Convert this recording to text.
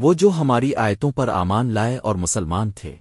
وہ جو ہماری آیتوں پر آمان لائے اور مسلمان تھے۔